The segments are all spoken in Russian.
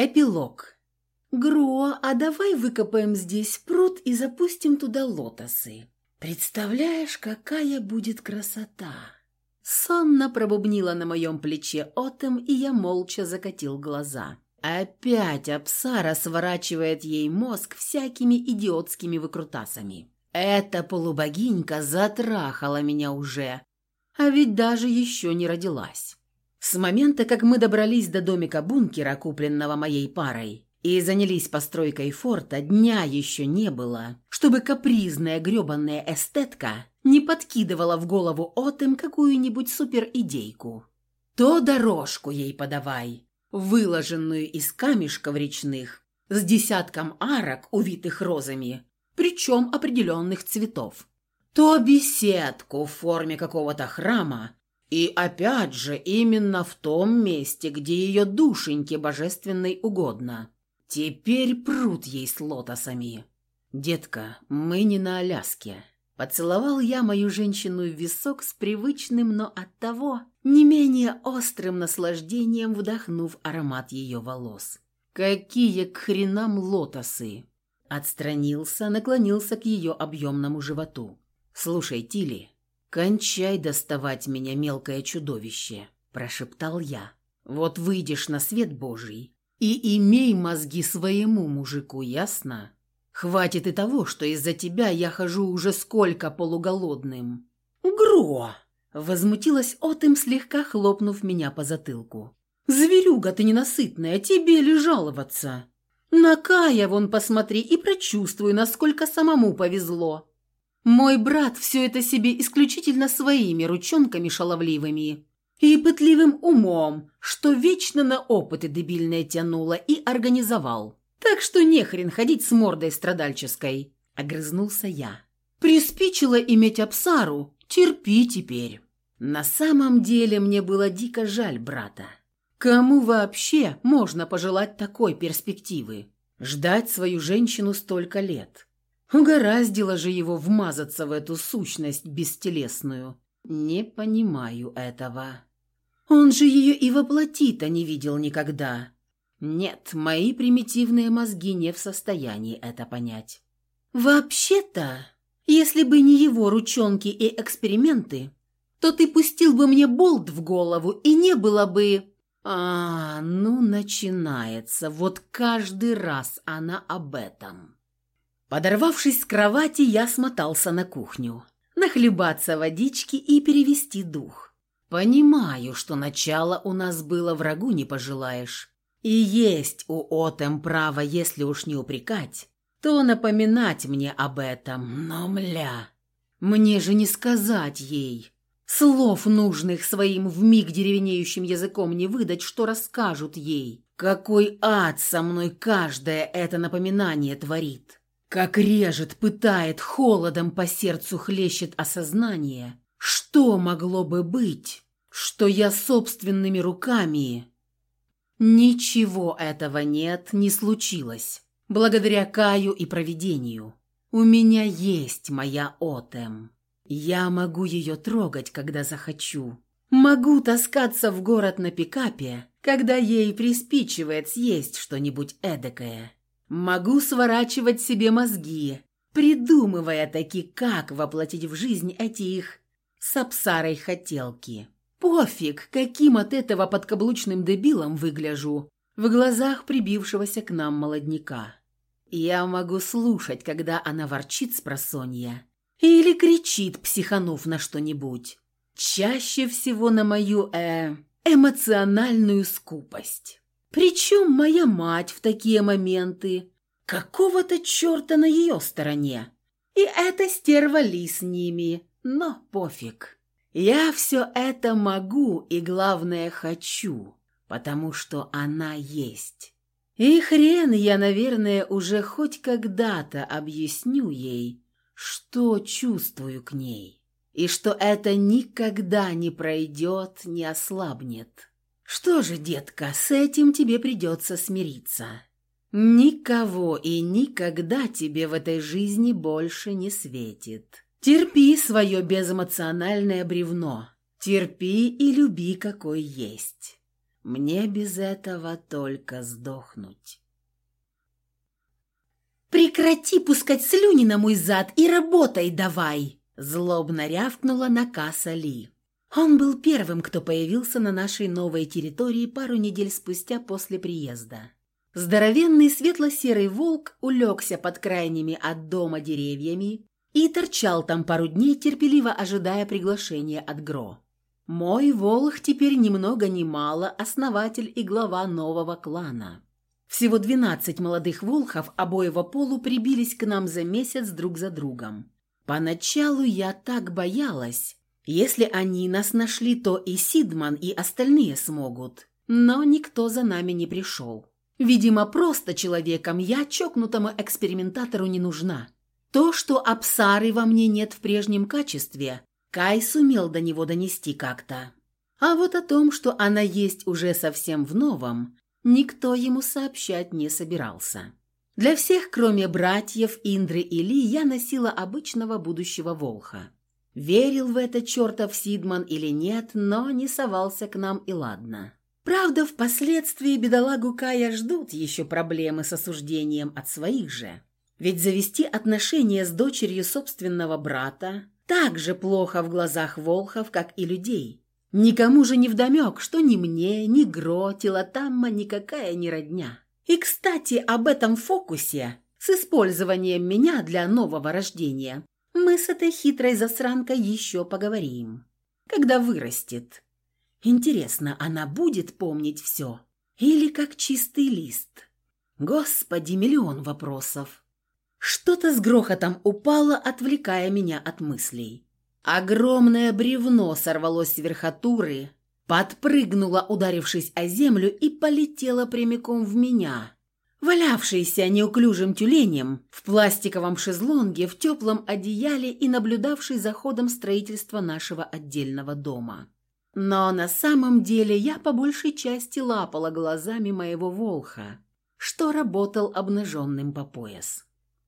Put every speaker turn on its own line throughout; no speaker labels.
Эпилог. «Гро, а давай выкопаем здесь пруд и запустим туда лотосы. Представляешь, какая будет красота!» Сонно пробубнила на моем плече Отем, и я молча закатил глаза. Опять Апсара сворачивает ей мозг всякими идиотскими выкрутасами. Эта полубогинька затрахала меня уже, а ведь даже еще не родилась. С момента, как мы добрались до домика бункера, купленного моей парой, и занялись постройкой форта, дня еще не было, чтобы капризная гребанная эстетка не подкидывала в голову Отем какую-нибудь суперидейку. То дорожку ей подавай, выложенную из камешков речных, с десятком арок, увитых розами, причем определенных цветов, то беседку в форме какого-то храма, и опять же, именно в том месте, где ее душеньке божественной угодно. Теперь пруд ей с лотосами. «Детка, мы не на Аляске». Поцеловал я мою женщину в висок с привычным, но оттого не менее острым наслаждением, вдохнув аромат ее волос. «Какие к хренам лотосы!» Отстранился, наклонился к ее объемному животу. «Слушай, Тили, «Кончай доставать меня, мелкое чудовище», – прошептал я. «Вот выйдешь на свет Божий и имей мозги своему мужику, ясно? Хватит и того, что из-за тебя я хожу уже сколько полуголодным». «Гро!» – возмутилась Отым, слегка хлопнув меня по затылку. «Зверюга ты ненасытная, тебе ли жаловаться? На Кая вон посмотри и прочувствуй, насколько самому повезло». Мой брат все это себе исключительно своими ручонками шаловливыми и пытливым умом, что вечно на опыты дебильные тянуло и организовал. Так что нехрен ходить с мордой страдальческой, огрызнулся я. Приспичило иметь Апсару, терпи теперь. На самом деле мне было дико жаль брата. Кому вообще можно пожелать такой перспективы? Ждать свою женщину столько лет. Угораздило же его вмазаться в эту сущность бестелесную. Не понимаю этого. Он же ее и воплоти-то не видел никогда. Нет, мои примитивные мозги не в состоянии это понять. Вообще-то, если бы не его ручонки и эксперименты, то ты пустил бы мне болт в голову, и не было бы... А, ну, начинается. Вот каждый раз она об этом. Подорвавшись с кровати, я смотался на кухню. Нахлебаться водички и перевести дух. Понимаю, что начало у нас было врагу не пожелаешь. И есть у Отем право, если уж не упрекать, то напоминать мне об этом. Но, мля, мне же не сказать ей. Слов нужных своим вмиг деревенеющим языком не выдать, что расскажут ей. Какой ад со мной каждое это напоминание творит. Как режет, пытает, холодом по сердцу хлещет осознание. Что могло бы быть, что я собственными руками... Ничего этого нет, не случилось. Благодаря Каю и провидению. У меня есть моя Отем. Я могу ее трогать, когда захочу. Могу таскаться в город на пикапе, когда ей приспичивает съесть что-нибудь эдакое. Могу сворачивать себе мозги, придумывая таки, как воплотить в жизнь эти их с Апсарой хотелки. Пофиг, каким от этого подкаблучным дебилом выгляжу в глазах прибившегося к нам молодняка. Я могу слушать, когда она ворчит с просонья или кричит, психанув на что-нибудь. Чаще всего на мою, э, эмоциональную скупость. Причем моя мать в такие моменты какого-то черта на ее стороне. И эта стерва ли с ними, но пофиг. Я все это могу и, главное, хочу, потому что она есть. И хрен я, наверное, уже хоть когда-то объясню ей, что чувствую к ней, и что это никогда не пройдет, не ослабнет. «Что же, детка, с этим тебе придется смириться. Никого и никогда тебе в этой жизни больше не светит. Терпи свое безэмоциональное бревно. Терпи и люби, какой есть. Мне без этого только сдохнуть.
«Прекрати пускать слюни на мой зад и работай давай!» Злобно рявкнула Накаса Ли. Он был первым, кто появился на нашей новой территории пару недель спустя после приезда. Здоровенный светло-серый волк улегся под крайними от дома деревьями и торчал там пару дней, терпеливо ожидая приглашения от Гро. Мой волк теперь ни много ни мало основатель и глава нового клана. Всего двенадцать молодых волхов обоего полу прибились к нам за месяц друг за другом. Поначалу я так боялась. Если они нас нашли, то и Сидман, и остальные смогут. Но никто за нами не пришел. Видимо, просто человеком я чокнутому экспериментатору не нужна. То, что Апсары во мне нет в прежнем качестве, Кай сумел до него донести как-то. А вот о том, что она есть уже совсем в новом, никто ему сообщать не собирался. Для всех, кроме братьев Индры и Ли, я носила обычного будущего волха. Верил в это чертов Сидман или нет, но не совался к нам и ладно. Правда, впоследствии бедолагу Кая ждут еще проблемы с осуждением от своих же. Ведь завести отношения с дочерью собственного брата так же плохо в глазах волхов, как и людей. Никому же не вдомек, что ни мне, ни Гро, Тилотамма никакая не родня. И, кстати, об этом фокусе с использованием меня для нового рождения мы с этой хитрой засранкой еще поговорим, когда вырастет. Интересно, она будет помнить все? Или как чистый лист? Господи, миллион вопросов. Что-то с грохотом упало, отвлекая меня от мыслей. Огромное бревно сорвалось с верхотуры, подпрыгнуло, ударившись о землю, и полетело прямиком в меня. Валявшийся неуклюжим тюленем в пластиковом шезлонге, в теплом одеяле и наблюдавший за ходом строительства нашего отдельного дома. Но на самом деле я по большей части лапала глазами моего волха, что работал обнаженным по пояс.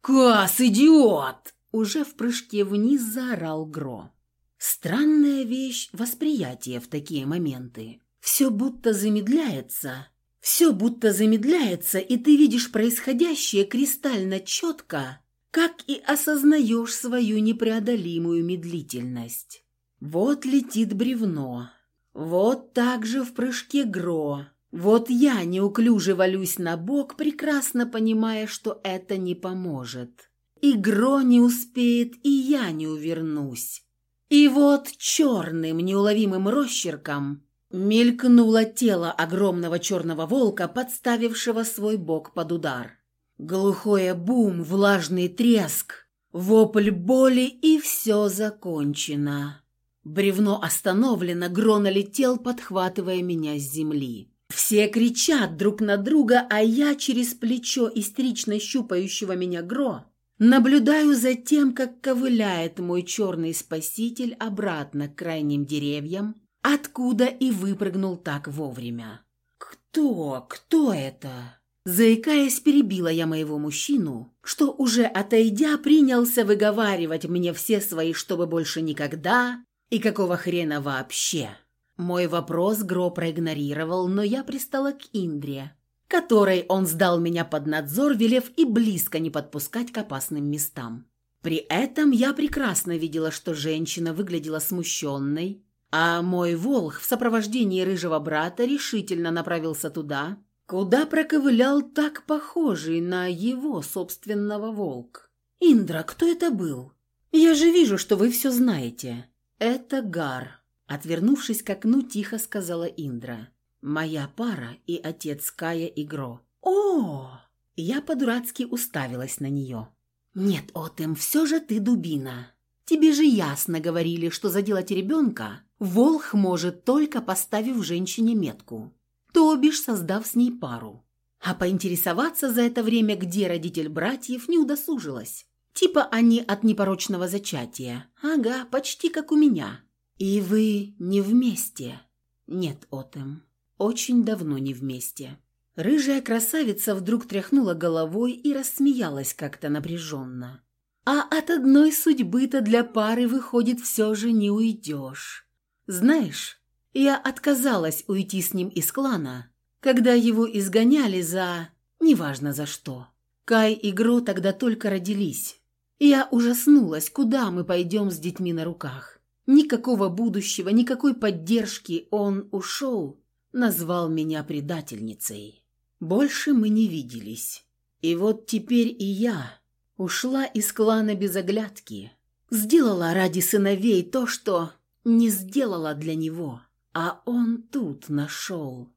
«Кас, идиот!» Уже в прыжке вниз заорал Гро. Странная вещь восприятие в такие моменты. Все будто замедляется, все будто замедляется, и ты видишь происходящее кристально четко, как и осознаешь свою непреодолимую медлительность. Вот летит бревно. Вот так же в прыжке Гро. Вот я неуклюже валюсь на бок, прекрасно понимая, что это не поможет. И Гро не успеет, и я не увернусь. И вот черным неуловимым росчерком мелькнуло тело огромного черного волка, подставившего свой бок под удар. Глухое бум, влажный треск, вопль боли, и все закончено. Бревно остановлено, Грона летел, подхватывая меня с земли. Все кричат друг на друга, а я через плечо истерично щупающего меня Гро наблюдаю за тем, как ковыляет мой черный спаситель обратно к крайним деревьям, откуда и выпрыгнул так вовремя. «Кто? Кто это?» Заикаясь, перебила я моего мужчину, что уже отойдя принялся выговаривать мне все свои «чтобы больше никогда», и какого хрена вообще? Мой вопрос Гро проигнорировал, но я пристала к Индре, которой он сдал меня под надзор, велев и близко не подпускать к опасным местам. При этом я прекрасно видела, что женщина выглядела смущенной, а мой волх в сопровождении рыжего брата решительно направился туда, куда проковылял так похожий на его собственного волк. «Индра, кто это был? Я же вижу, что вы все знаете». «Это Гар», — отвернувшись к окну, тихо сказала Индра. «Моя пара и отец Кая и Гро». «О!» Я по-дурацки уставилась на нее. «Нет, Отем, все же ты дубина. Тебе же ясно говорили, что заделать ребенка Волх может только поставив женщине метку, то бишь создав с ней пару. А поинтересоваться за это время, где родитель братьев, не удосужилась. Типа они от непорочного зачатия. Ага, почти как у меня. И вы не вместе? Нет, Отем, очень давно не вместе. Рыжая красавица вдруг тряхнула головой и рассмеялась как-то напряженно. А от одной судьбы-то для пары, выходит, все же не уйдешь. Знаешь, Я отказалась уйти с ним из клана, когда его изгоняли за... неважно за что. Кай и Гро тогда только родились. Я ужаснулась, куда мы пойдем с детьми на руках. Никакого будущего, никакой поддержки. Он ушел, назвал меня предательницей. Больше мы не виделись. И вот теперь и я ушла из клана без оглядки. Сделала ради сыновей то, что не сделала для него. А он тут нашел.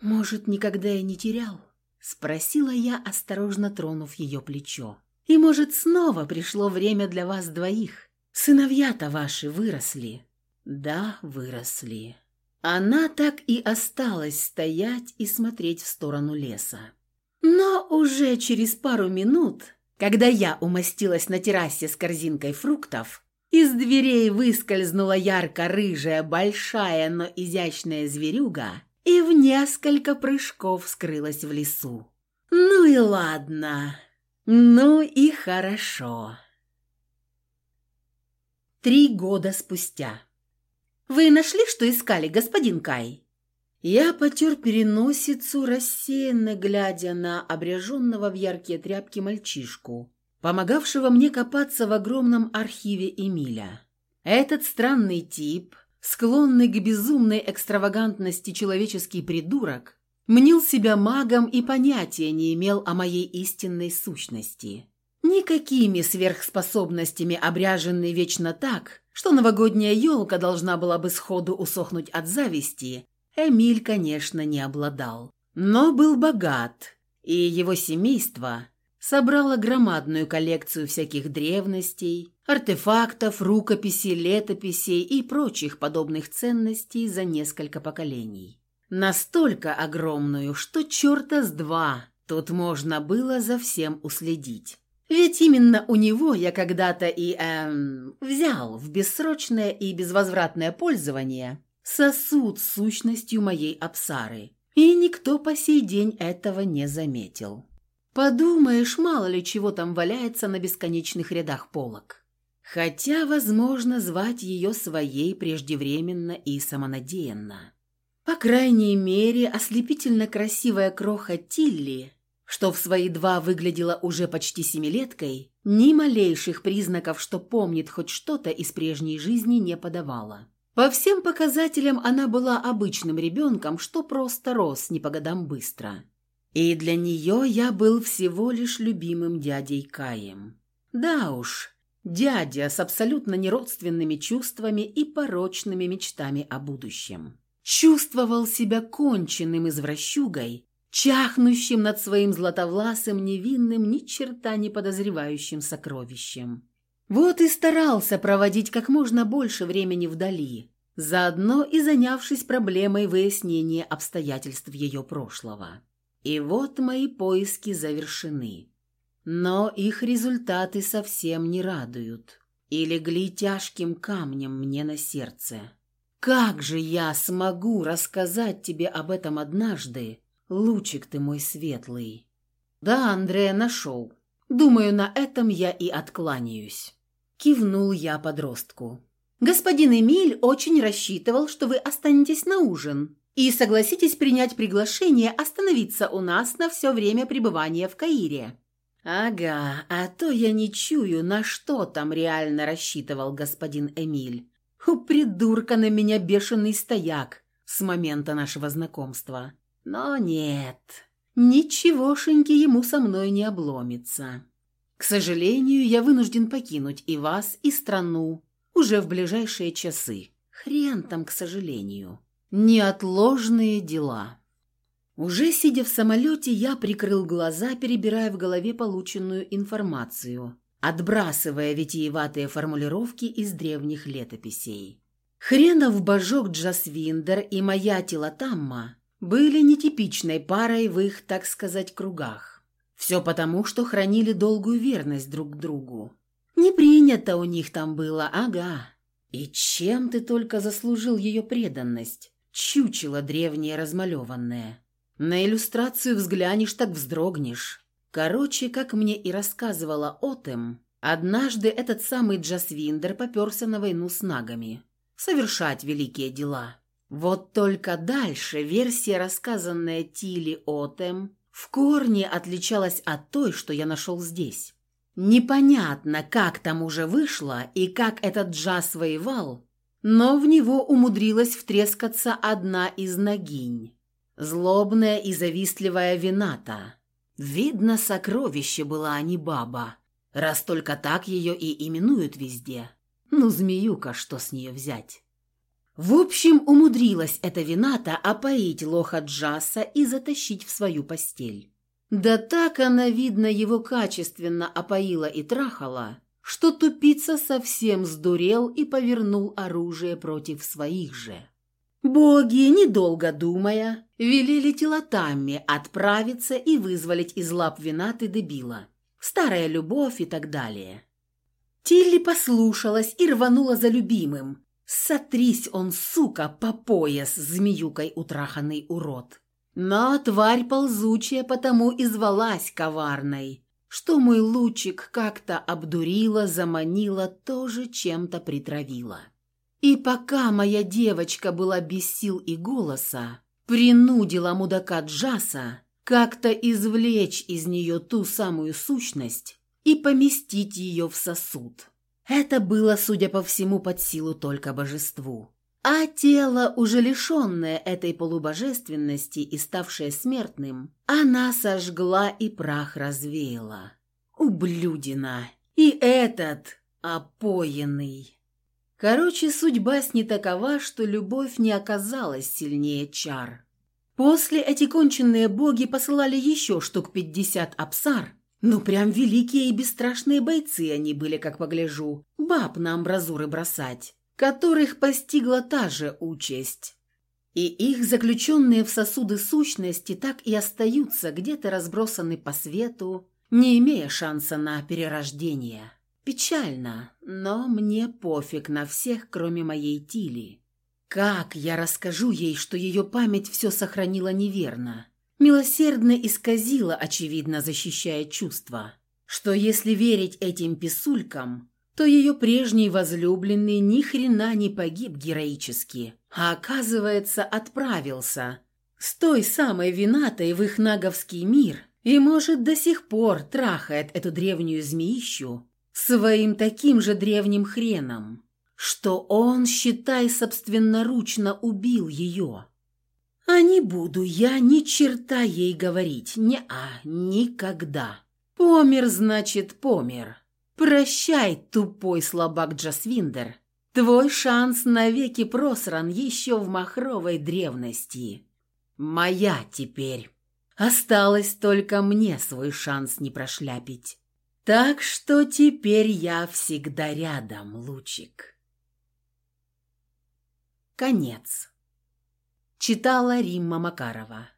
Может, никогда и не терял? Спросила я, осторожно тронув ее плечо. И, может, снова пришло время для вас двоих? Сыновья-то ваши выросли. Да, выросли. Она так и осталась стоять и смотреть в сторону леса. Но уже через пару минут, когда я умостилась на террасе с корзинкой фруктов, из дверей выскользнула ярко-рыжая, большая, но изящная зверюга и в несколько прыжков скрылась в лесу. Ну и ладно. Ну и хорошо. Три года спустя. «Вы нашли, что искали, господин Кай?» Я потер переносицу, рассеянно глядя на обряженного в яркие тряпки мальчишку, помогавшего мне копаться в огромном архиве Эмиля. Этот странный тип, склонный к безумной экстравагантности человеческий придурок, мнил себя магом и понятия не имел о моей истинной сущности. Никакими сверхспособностями обряженный вечно так, что новогодняя елка должна была бы сходу усохнуть от зависти, Эмиль, конечно, не обладал. Но был богат, и его семейство собрало громадную коллекцию всяких древностей, артефактов, рукописей, летописей и прочих подобных ценностей за несколько поколений. Настолько огромную, что черта с два тут можно было за всем уследить. Ведь именно у него я когда-то и эм, взял в бессрочное и безвозвратное пользование сосуд с сущностью моей абсары. И никто по сей день этого не заметил. Подумаешь, мало ли чего там валяется на бесконечных рядах полок. Хотя, возможно, звать ее своей преждевременно и самонадеянно. По крайней мере, ослепительно красивая кроха Тилли что в свои два выглядела уже почти семилеткой, ни малейших признаков, что помнит хоть что-то из прежней жизни, не подавала. По всем показателям она была обычным ребенком, что просто рос не по годам быстро. И для нее я был всего лишь любимым дядей Каем. Да уж, дядя с абсолютно неродственными чувствами и порочными мечтами о будущем. Чувствовал себя конченным извращугой, чахнущим над своим златовласым, невинным, ни черта не подозревающим сокровищем. Вот и старался проводить как можно больше времени вдали, заодно и занявшись проблемой выяснения обстоятельств ее прошлого. И вот мои поиски завершены. Но их результаты совсем не радуют и легли тяжким камнем мне на сердце. Как же я смогу рассказать тебе об этом однажды, Лучик ты мой светлый. Да, Андрея нашел. Думаю, на этом я и откланяюсь. Кивнул я подростку. Господин Эмиль очень рассчитывал, что вы останетесь на ужин и согласитесь принять приглашение остановиться у нас на все время пребывания в Каире. Ага, а то я не чую, на что там реально рассчитывал господин Эмиль. У придурка на меня бешеный стояк с момента нашего знакомства. Но нет, ничегошеньки ему со мной не обломится. К сожалению, я вынужден покинуть и вас, и страну уже в ближайшие часы. Хрен там, к сожалению. Неотложные дела. Уже сидя в самолете, я прикрыл глаза, перебирая в голове полученную информацию, отбрасывая витиеватые формулировки из древних летописей. Хренов божок Джасвиндер и моя Тилатамма были нетипичной парой в их, так сказать, кругах. Все потому, что хранили долгую верность друг другу. Не принято у них там было, ага. И чем ты только заслужил ее преданность? Чучело древнее размалеванное. На иллюстрацию взглянешь, так вздрогнешь. Короче, как мне и рассказывала Отем, однажды этот самый Джасвиндер поперся на войну с нагами. Совершать великие дела. Вот только дальше версия, рассказанная Тили Отем, в корне отличалась от той, что я нашел здесь. Непонятно, как там уже вышло и как этот джаз воевал, но в него умудрилась втрескаться одна из ногинь. Злобная и завистливая вината. Видно, сокровище была, а не баба, раз только так ее и именуют везде. Ну, змеюка, что с нее взять? В общем, умудрилась эта вината опоить лоха Джаса и затащить в свою постель. Да так она, видно, его качественно опоила и трахала, что тупица совсем сдурел и повернул оружие против своих же. Боги, недолго думая, велели телотами отправиться и вызволить из лап винаты дебила. Старая любовь и так далее. Тилли послушалась и рванула за любимым. Сотрись он, сука, по пояс, змеюкой утраханный урод. Но тварь ползучая потому и звалась коварной, что мой лучик как-то обдурила, заманила, тоже чем-то притравила. И пока моя девочка была без сил и голоса, принудила мудака Джаса как-то извлечь из нее ту самую сущность и поместить ее в сосуд. Это было, судя по всему, под силу только божеству. А тело, уже лишенное этой полубожественности и ставшее смертным, она сожгла и прах развеяла. Ублюдина! И этот опоенный! Короче, судьба с не такова, что любовь не оказалась сильнее чар. После эти конченные боги посылали еще штук пятьдесят абсар. Ну, прям великие и бесстрашные бойцы они были, как погляжу, баб на амбразуры бросать которых постигла та же участь. И их заключенные в сосуды сущности так и остаются где-то разбросаны по свету, не имея шанса на перерождение. Печально, но мне пофиг на всех, кроме моей Тили. Как я расскажу ей, что ее память все сохранила неверно? Милосердно исказила, очевидно, защищая чувства. Что если верить этим писулькам, то ее прежний возлюбленный ни хрена не погиб героически, а оказывается отправился с той самой винатой в их наговский мир и, может, до сих пор трахает эту древнюю змеищу своим таким же древним хреном, что он, считай, собственноручно убил ее. А не буду я ни черта ей говорить, не-а, никогда. Помер, значит, помер. «Прощай, тупой слабак Джасвиндер. Твой шанс навеки просран еще в махровой древности. Моя теперь. Осталось только мне свой шанс не прошляпить. Так что теперь я всегда рядом, лучик». Конец. Читала Римма Макарова.